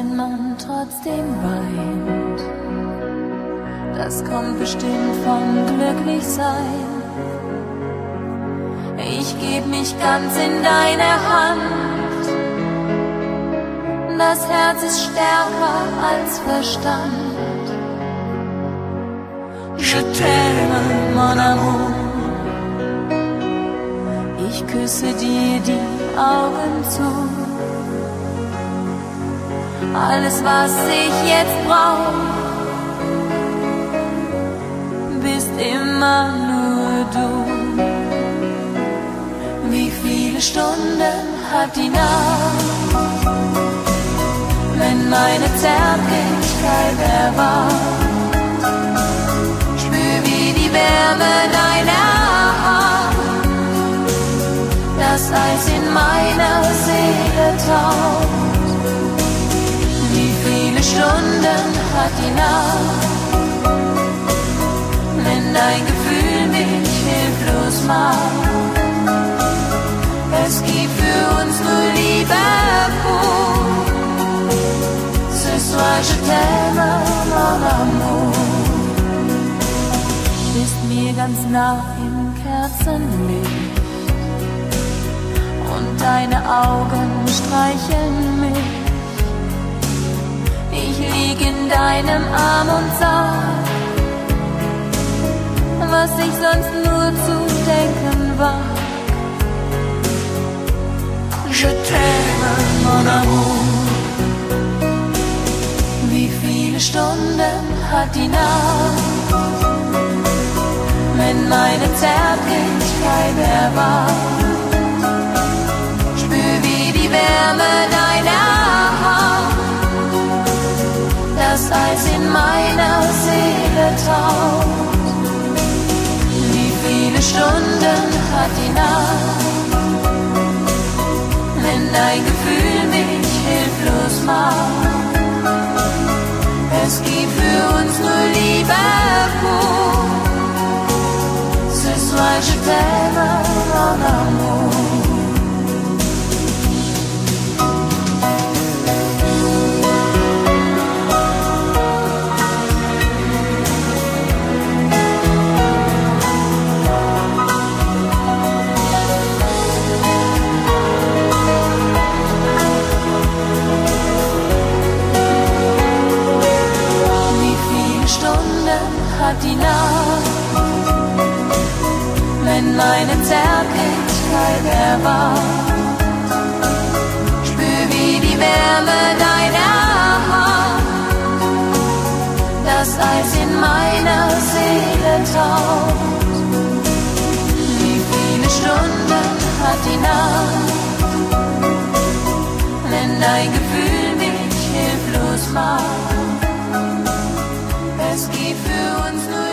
wenn man trotzdem weint. Das kommt bestimmt vom Glücklichsein. Ich geb mich ganz in deine Hand. Das Herz ist stärker als Verstand. Je t'aime, mon amour. Ich küsse dir die Augen zu. Alles, was ich jetzt brauch, bist immer nur du. Wie viele Stunden hat die Nacht, wenn meine Zärtlichkeit erwacht? Hat die Nacht, wenn dein Gefühl mich hilflos macht? Es gibt für uns nur Liebe pur. Ce soir je t'aime, mon amour. Bist mir ganz nah im Kerzenlicht und deine Augen streicheln lieg in deinem Arm und sag, was ich sonst nur zu denken war. Je t'aime, mon amour. Wie viele Stunden hat die Nacht, wenn meine Zärtlichkeit erwacht? Spür wie die Wärme Taucht. Wie viele Stunden hat die Nacht? wenn dein Gefühl mich hilflos macht. Es gibt für uns nur Liebe pur. Die Nacht, wenn meine Zärtlichkeit erwacht? Spür wie die Wärme deiner Hand, das Eis in meiner Seele taucht. Wie viele Stunden hat die Nacht, wenn dein Gefühl? Once. ones